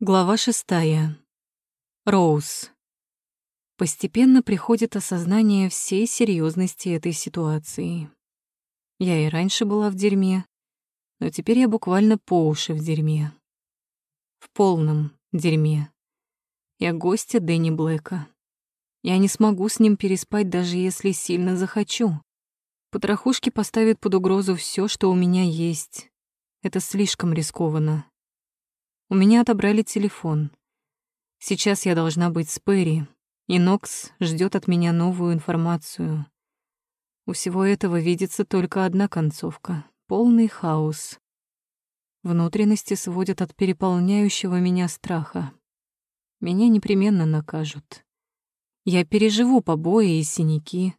Глава шестая. Роуз. Постепенно приходит осознание всей серьезности этой ситуации. Я и раньше была в дерьме, но теперь я буквально по уши в дерьме. В полном дерьме. Я гостья Дэнни Блэка. Я не смогу с ним переспать, даже если сильно захочу. Потрохушки поставят под угрозу все, что у меня есть. Это слишком рискованно. У меня отобрали телефон. Сейчас я должна быть с Перри, и Нокс ждет от меня новую информацию. У всего этого видится только одна концовка — полный хаос. Внутренности сводят от переполняющего меня страха. Меня непременно накажут. Я переживу побои и синяки,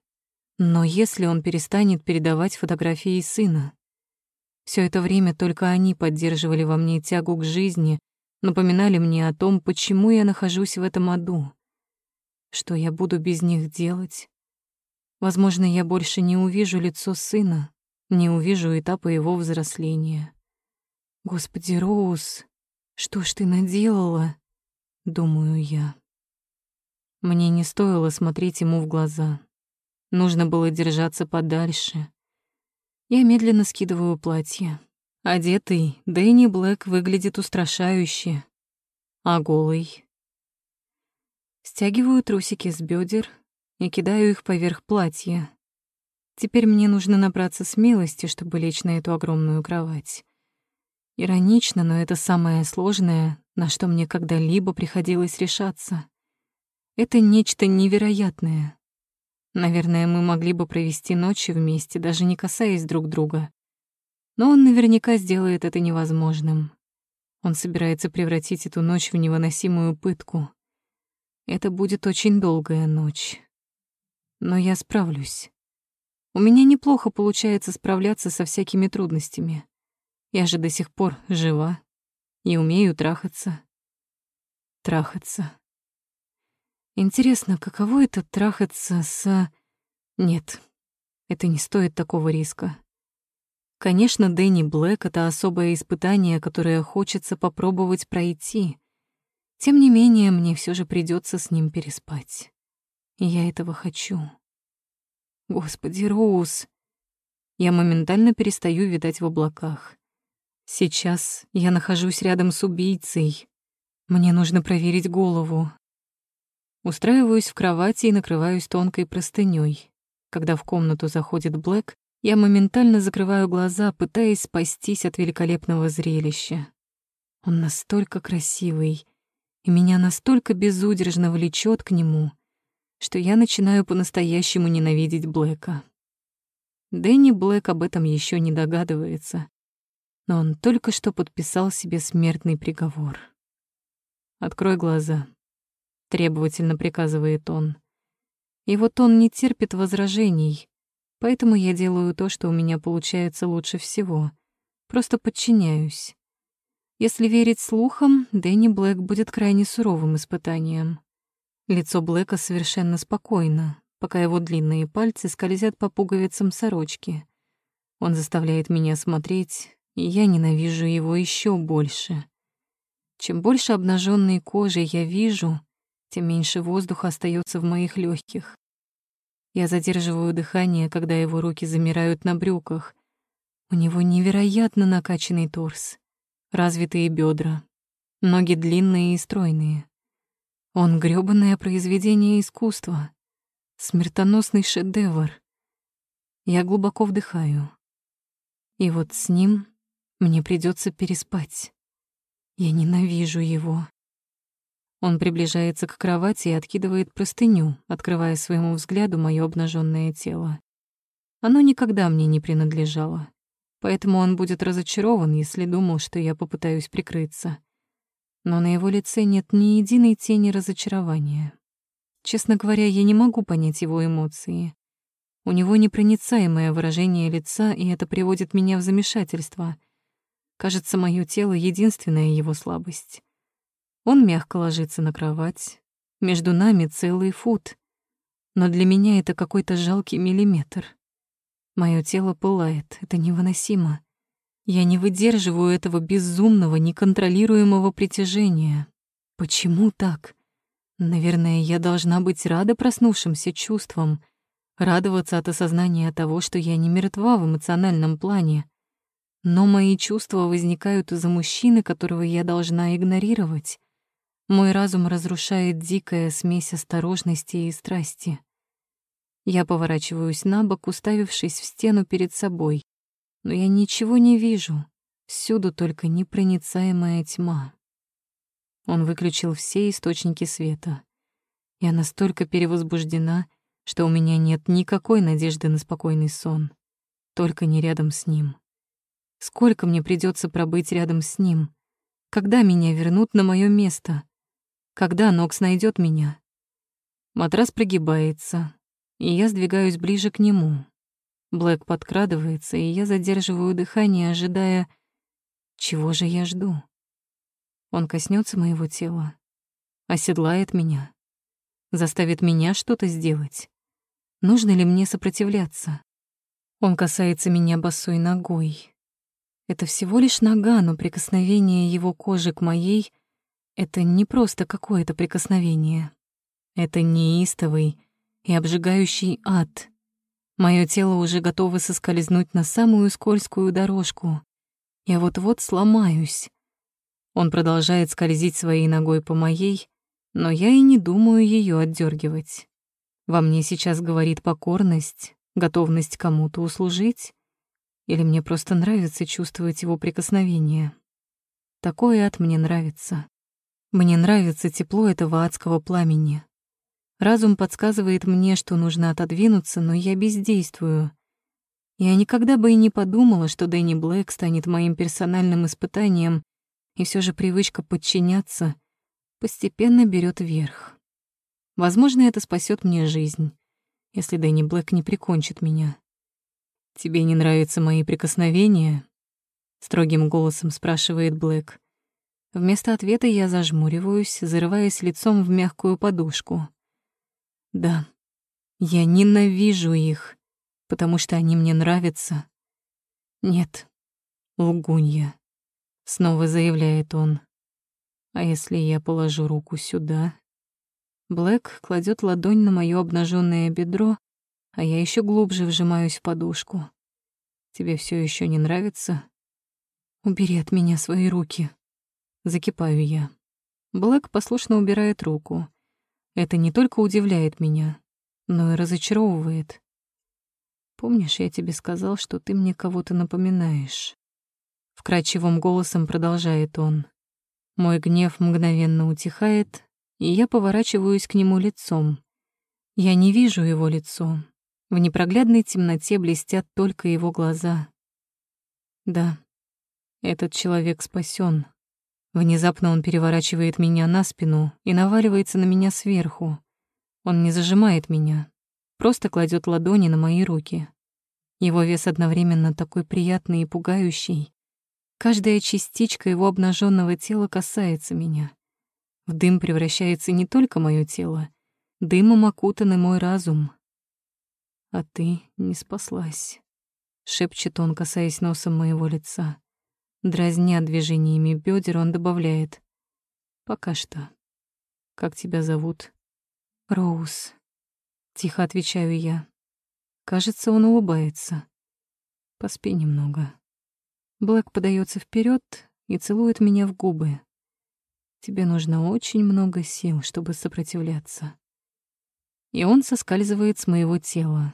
но если он перестанет передавать фотографии сына, все это время только они поддерживали во мне тягу к жизни, напоминали мне о том, почему я нахожусь в этом аду. Что я буду без них делать? Возможно, я больше не увижу лицо сына, не увижу этапа его взросления. Господи, Роуз, что ж ты наделала? Думаю я. Мне не стоило смотреть ему в глаза. Нужно было держаться подальше. Я медленно скидываю платье. Одетый, Дэнни Блэк выглядит устрашающе. А голый? Стягиваю трусики с бедер и кидаю их поверх платья. Теперь мне нужно набраться смелости, чтобы лечь на эту огромную кровать. Иронично, но это самое сложное, на что мне когда-либо приходилось решаться. Это нечто невероятное, Наверное, мы могли бы провести ночи вместе, даже не касаясь друг друга. Но он наверняка сделает это невозможным. Он собирается превратить эту ночь в невыносимую пытку. Это будет очень долгая ночь. Но я справлюсь. У меня неплохо получается справляться со всякими трудностями. Я же до сих пор жива и умею трахаться. Трахаться. Интересно, каково это трахаться с... Нет, это не стоит такого риска. Конечно, Дэнни Блэк — это особое испытание, которое хочется попробовать пройти. Тем не менее, мне все же придется с ним переспать. И я этого хочу. Господи, Роуз! Я моментально перестаю витать в облаках. Сейчас я нахожусь рядом с убийцей. Мне нужно проверить голову, Устраиваюсь в кровати и накрываюсь тонкой простынёй. Когда в комнату заходит Блэк, я моментально закрываю глаза, пытаясь спастись от великолепного зрелища. Он настолько красивый, и меня настолько безудержно влечет к нему, что я начинаю по-настоящему ненавидеть Блэка. Дэнни Блэк об этом еще не догадывается, но он только что подписал себе смертный приговор. Открой глаза требовательно приказывает он. И вот он не терпит возражений, поэтому я делаю то, что у меня получается лучше всего. Просто подчиняюсь. Если верить слухам, Дэнни Блэк будет крайне суровым испытанием. Лицо Блэка совершенно спокойно, пока его длинные пальцы скользят по пуговицам сорочки. Он заставляет меня смотреть, и я ненавижу его еще больше. Чем больше обнаженной кожи я вижу, тем меньше воздуха остается в моих легких. Я задерживаю дыхание, когда его руки замирают на брюках. У него невероятно накачанный торс, развитые бедра, ноги длинные и стройные. Он грёбаное произведение искусства, смертоносный шедевр. Я глубоко вдыхаю. И вот с ним мне придется переспать. Я ненавижу его. Он приближается к кровати и откидывает простыню, открывая своему взгляду моё обнажённое тело. Оно никогда мне не принадлежало, поэтому он будет разочарован, если думал, что я попытаюсь прикрыться. Но на его лице нет ни единой тени разочарования. Честно говоря, я не могу понять его эмоции. У него непроницаемое выражение лица, и это приводит меня в замешательство. Кажется, моё тело — единственная его слабость. Он мягко ложится на кровать. Между нами целый фут. Но для меня это какой-то жалкий миллиметр. Моё тело пылает, это невыносимо. Я не выдерживаю этого безумного, неконтролируемого притяжения. Почему так? Наверное, я должна быть рада проснувшимся чувствам, радоваться от осознания того, что я не мертва в эмоциональном плане. Но мои чувства возникают из-за мужчины, которого я должна игнорировать. Мой разум разрушает дикая смесь осторожности и страсти. Я поворачиваюсь на бок, уставившись в стену перед собой. Но я ничего не вижу. Всюду только непроницаемая тьма. Он выключил все источники света. Я настолько перевозбуждена, что у меня нет никакой надежды на спокойный сон. Только не рядом с ним. Сколько мне придется пробыть рядом с ним? Когда меня вернут на мое место? Когда Нокс найдет меня? Матрас прогибается, и я сдвигаюсь ближе к нему. Блэк подкрадывается, и я задерживаю дыхание, ожидая... Чего же я жду? Он коснется моего тела, оседлает меня, заставит меня что-то сделать. Нужно ли мне сопротивляться? Он касается меня босой ногой. Это всего лишь нога, но прикосновение его кожи к моей — это не просто какое-то прикосновение. Это неистовый, и обжигающий ад. Мое тело уже готово соскользнуть на самую скользкую дорожку. Я вот-вот сломаюсь. Он продолжает скользить своей ногой по моей, но я и не думаю ее отдергивать. Во мне сейчас говорит покорность, готовность кому-то услужить, или мне просто нравится чувствовать его прикосновение. Такое ад мне нравится. Мне нравится тепло этого адского пламени. Разум подсказывает мне, что нужно отодвинуться, но я бездействую. Я никогда бы и не подумала, что Дэнни Блэк станет моим персональным испытанием, и все же привычка подчиняться постепенно берет верх. Возможно, это спасет мне жизнь, если Дэнни Блэк не прикончит меня. «Тебе не нравятся мои прикосновения?» — строгим голосом спрашивает Блэк. Вместо ответа я зажмуриваюсь, зарываясь лицом в мягкую подушку. Да, я ненавижу их, потому что они мне нравятся. Нет, лгунья, снова заявляет он. А если я положу руку сюда? Блэк кладет ладонь на моё обнаженное бедро, а я еще глубже вжимаюсь в подушку. Тебе все еще не нравится? Убери от меня свои руки. Закипаю я. Блэк послушно убирает руку. Это не только удивляет меня, но и разочаровывает. Помнишь, я тебе сказал, что ты мне кого-то напоминаешь? Вкрадчивым голосом продолжает он. Мой гнев мгновенно утихает, и я поворачиваюсь к нему лицом. Я не вижу его лицо. В непроглядной темноте блестят только его глаза. Да, этот человек спасен. Внезапно он переворачивает меня на спину и наваливается на меня сверху. Он не зажимает меня, просто кладет ладони на мои руки. Его вес одновременно такой приятный и пугающий. Каждая частичка его обнаженного тела касается меня. В дым превращается не только мое тело, дымом окутанный мой разум. А ты не спаслась, шепчет он, касаясь носом моего лица. Дразня движениями бедер, он добавляет. «Пока что. Как тебя зовут?» «Роуз», — тихо отвечаю я. Кажется, он улыбается. «Поспи немного». Блэк подается вперед и целует меня в губы. «Тебе нужно очень много сил, чтобы сопротивляться». И он соскальзывает с моего тела.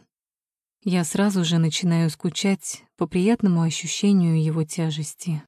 Я сразу же начинаю скучать по приятному ощущению его тяжести.